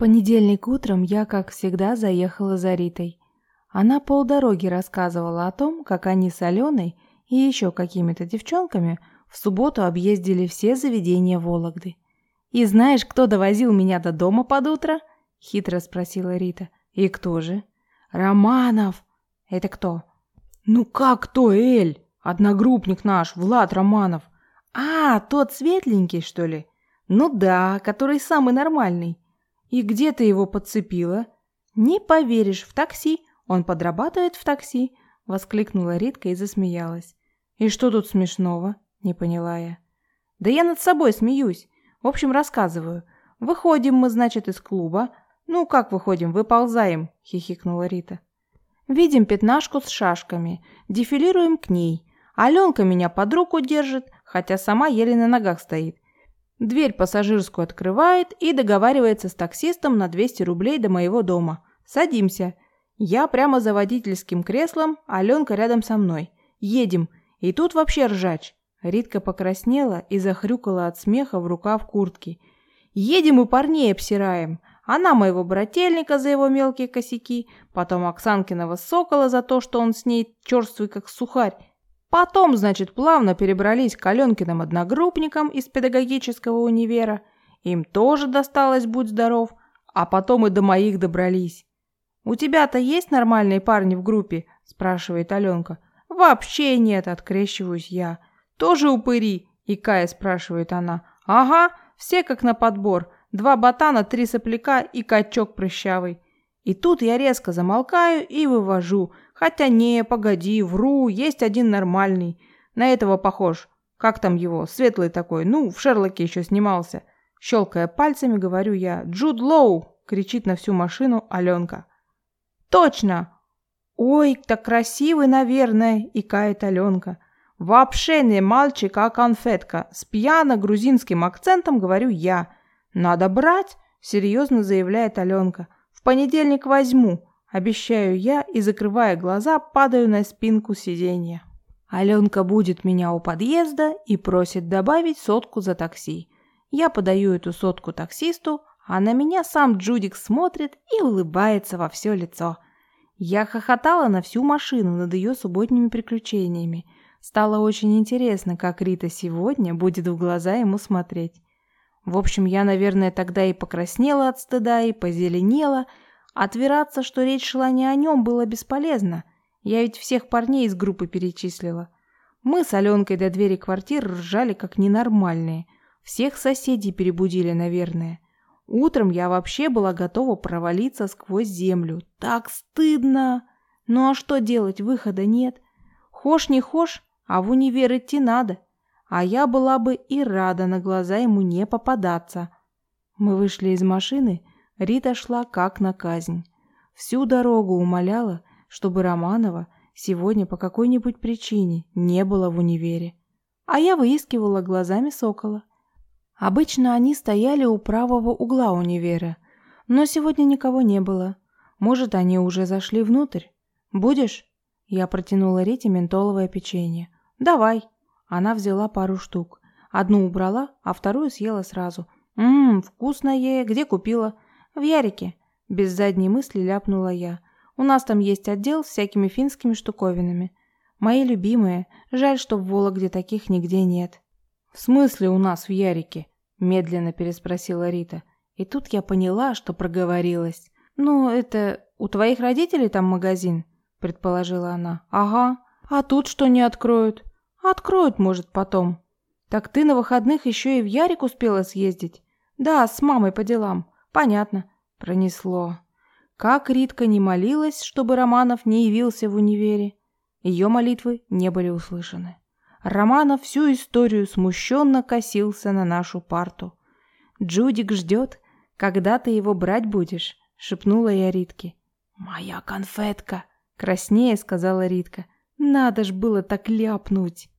понедельник утром я, как всегда, заехала за Ритой. Она полдороги рассказывала о том, как они с Аленой и еще какими-то девчонками в субботу объездили все заведения Вологды. «И знаешь, кто довозил меня до дома под утро?» – хитро спросила Рита. «И кто же?» «Романов!» «Это кто?» «Ну как кто, Эль? Одногруппник наш, Влад Романов». «А, тот светленький, что ли?» «Ну да, который самый нормальный». «И где ты его подцепила?» «Не поверишь, в такси. Он подрабатывает в такси», — воскликнула Ритка и засмеялась. «И что тут смешного?» — не поняла я. «Да я над собой смеюсь. В общем, рассказываю. Выходим мы, значит, из клуба. Ну, как выходим, выползаем», — хихикнула Рита. «Видим пятнашку с шашками. Дефилируем к ней. Аленка меня под руку держит, хотя сама еле на ногах стоит. Дверь пассажирскую открывает и договаривается с таксистом на 200 рублей до моего дома. Садимся. Я прямо за водительским креслом, Аленка рядом со мной. Едем. И тут вообще ржач. Ритка покраснела и захрюкала от смеха в рукав куртки. Едем и парней обсираем. Она моего брательника за его мелкие косяки, потом Оксанкиного сокола за то, что он с ней черствый как сухарь, Потом, значит, плавно перебрались к Аленкиным одногруппникам из педагогического универа. Им тоже досталось «Будь здоров», а потом и до моих добрались. «У тебя-то есть нормальные парни в группе?» – спрашивает Аленка. «Вообще нет», – открещиваюсь я. «Тоже упыри?» – икая спрашивает она. «Ага, все как на подбор. Два ботана, три сопляка и качок прыщавый». И тут я резко замолкаю и вывожу – Хотя не, погоди, вру, есть один нормальный. На этого похож. Как там его? Светлый такой. Ну, в Шерлоке еще снимался. Щелкая пальцами, говорю я. «Джуд Лоу!» — кричит на всю машину Аленка. «Точно!» «Ой, так красивый, наверное!» — икает Аленка. «Вообще не мальчик, а конфетка!» С пьяно-грузинским акцентом говорю я. «Надо брать!» — серьезно заявляет Аленка. «В понедельник возьму!» Обещаю я и, закрывая глаза, падаю на спинку сиденья. Аленка будет меня у подъезда и просит добавить сотку за такси. Я подаю эту сотку таксисту, а на меня сам Джудик смотрит и улыбается во все лицо. Я хохотала на всю машину над ее субботними приключениями. Стало очень интересно, как Рита сегодня будет в глаза ему смотреть. В общем, я, наверное, тогда и покраснела от стыда, и позеленела, Отвираться, что речь шла не о нем, было бесполезно. Я ведь всех парней из группы перечислила. Мы с Аленкой до двери квартиры ржали как ненормальные. Всех соседей перебудили, наверное. Утром я вообще была готова провалиться сквозь землю. Так стыдно! Ну а что делать, выхода нет. Хошь не хошь, а в универ идти надо. А я была бы и рада на глаза ему не попадаться. Мы вышли из машины Рита шла как на казнь. Всю дорогу умоляла, чтобы Романова сегодня по какой-нибудь причине не было в универе. А я выискивала глазами сокола. Обычно они стояли у правого угла универа, но сегодня никого не было. Может, они уже зашли внутрь? Будешь? Я протянула Рите ментоловое печенье. Давай. Она взяла пару штук. Одну убрала, а вторую съела сразу. Ммм, вкусное. Где купила? «В Ярике», – без задней мысли ляпнула я. «У нас там есть отдел с всякими финскими штуковинами. Мои любимые. Жаль, что в Вологде таких нигде нет». «В смысле у нас в Ярике?» – медленно переспросила Рита. И тут я поняла, что проговорилась. «Ну, это у твоих родителей там магазин?» – предположила она. «Ага. А тут что не откроют?» «Откроют, может, потом». «Так ты на выходных еще и в Ярик успела съездить?» «Да, с мамой по делам. Понятно. Пронесло. Как Ритка не молилась, чтобы Романов не явился в универе, ее молитвы не были услышаны. Романов всю историю смущенно косился на нашу парту. «Джудик ждет, когда ты его брать будешь», — шепнула я Ритке. «Моя конфетка», — краснее сказала Ритка. «Надо ж было так ляпнуть».